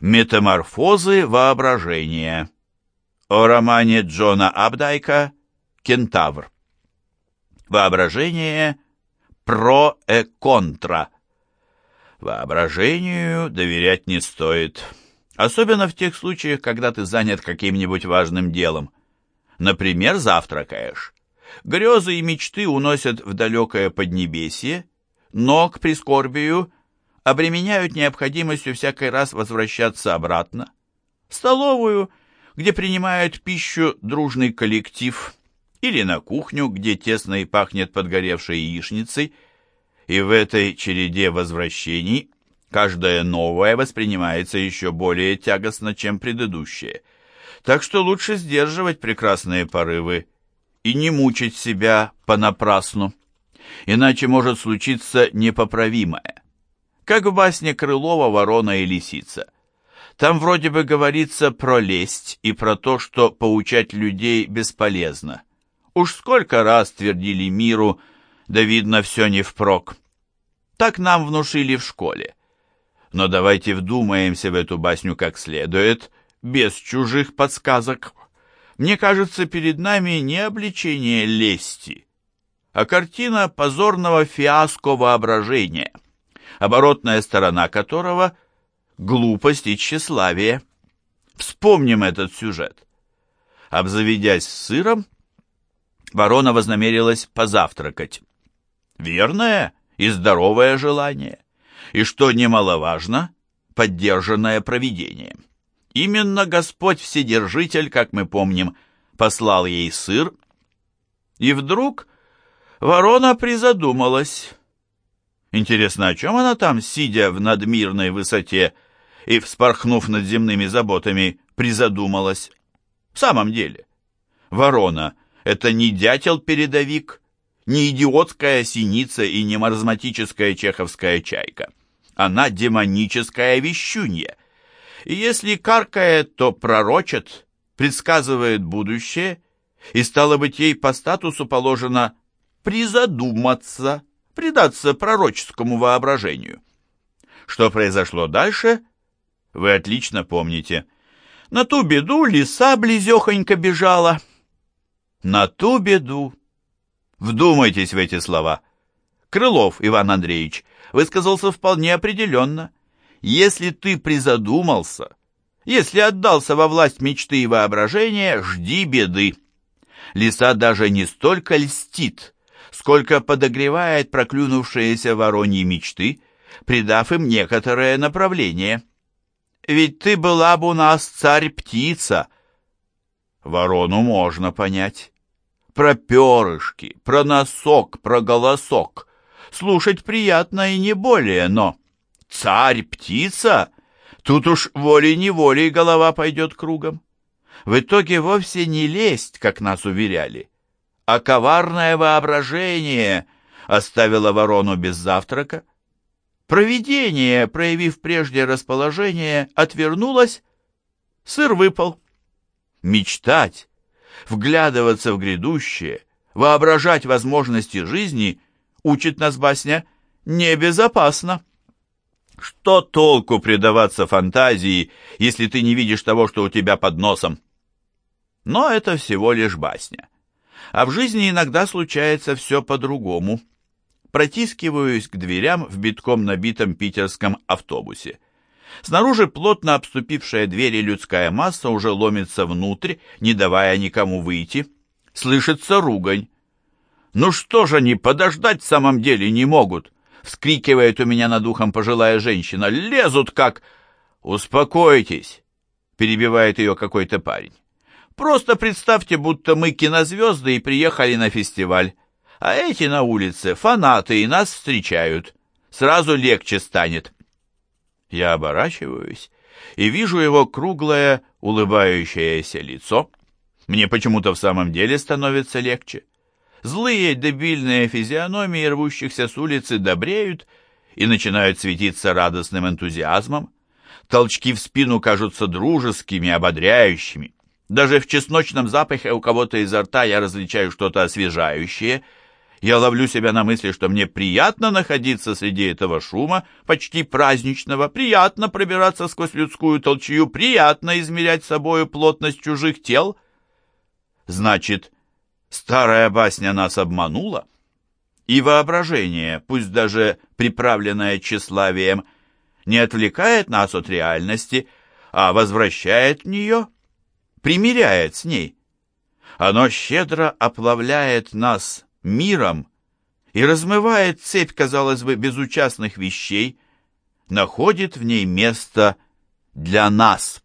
Метаморфозы воображения. О романе Джона Абдайка «Кентавр». Воображение про и контра. Воображению доверять не стоит. Особенно в тех случаях, когда ты занят каким-нибудь важным делом. Например, завтракаешь. Грезы и мечты уносят в далекое поднебесье, но, к прискорбию, обременяют необходимостью всякий раз возвращаться обратно. В столовую, где принимают пищу дружный коллектив, или на кухню, где тесно и пахнет подгоревшей яичницей, и в этой череде возвращений каждое новое воспринимается еще более тягостно, чем предыдущее. Так что лучше сдерживать прекрасные порывы и не мучить себя понапрасну, иначе может случиться непоправимое как в басне Крылова «Ворона и лисица». Там вроде бы говорится про лесть и про то, что поучать людей бесполезно. Уж сколько раз твердили миру, да видно все не впрок. Так нам внушили в школе. Но давайте вдумаемся в эту басню как следует, без чужих подсказок. Мне кажется, перед нами не обличение лести, а картина позорного фиаско воображения — оборотная сторона которого — глупость и тщеславие. Вспомним этот сюжет. Обзаведясь сыром, ворона вознамерилась позавтракать. Верное и здоровое желание, и, что немаловажно, поддержанное провидением. Именно Господь Вседержитель, как мы помним, послал ей сыр, и вдруг ворона призадумалась, Интересно, о чем она там, сидя в надмирной высоте и вспорхнув над земными заботами, призадумалась? В самом деле, ворона — это не дятел-передовик, не идиотская синица и не маразматическая чеховская чайка. Она демоническая вещунья. И если каркает, то пророчит, предсказывает будущее, и, стало быть, ей по статусу положено призадуматься — предаться пророческому воображению. Что произошло дальше, вы отлично помните. На ту беду лиса близехонько бежала. На ту беду. Вдумайтесь в эти слова. Крылов Иван Андреевич высказался вполне определенно. Если ты призадумался, если отдался во власть мечты и воображения, жди беды. Лиса даже не столько льстит, сколько подогревает проклюнувшиеся вороньи мечты, придав им некоторое направление. Ведь ты была бы у нас царь-птица. Ворону можно понять. Про перышки, про носок, про голосок. Слушать приятно и не более, но царь-птица? Тут уж волей-неволей голова пойдет кругом. В итоге вовсе не лезть, как нас уверяли, а коварное воображение оставило ворону без завтрака. Провидение, проявив прежде расположение, отвернулось, сыр выпал. Мечтать, вглядываться в грядущее, воображать возможности жизни, учит нас басня, небезопасно. Что толку предаваться фантазии, если ты не видишь того, что у тебя под носом? Но это всего лишь басня. А в жизни иногда случается все по-другому. Протискиваюсь к дверям в битком набитом питерском автобусе. Снаружи плотно обступившая двери людская масса уже ломится внутрь, не давая никому выйти. Слышится ругань. «Ну что же они подождать в самом деле не могут?» Вскрикивает у меня над ухом пожилая женщина. «Лезут как...» «Успокойтесь!» Перебивает ее какой-то парень. Просто представьте, будто мы кинозвезды и приехали на фестиваль. А эти на улице фанаты и нас встречают. Сразу легче станет. Я оборачиваюсь и вижу его круглое, улыбающееся лицо. Мне почему-то в самом деле становится легче. Злые дебильные физиономии рвущихся с улицы добреют и начинают светиться радостным энтузиазмом. Толчки в спину кажутся дружескими, ободряющими. Даже в чесночном запахе у кого-то изо рта я различаю что-то освежающее, Я ловлю себя на мысли, что мне приятно находиться среди этого шума, почти праздничного, приятно пробираться сквозь людскую толчью, приятно измерять собою плотность чужих тел. Значит, старая басня нас обманула? И воображение, пусть даже приправленное тщеславием, не отвлекает нас от реальности, а возвращает в нее, примиряет с ней. Оно щедро оплавляет нас миром и размывает цепь, казалось бы, безучастных вещей, находит в ней место для нас.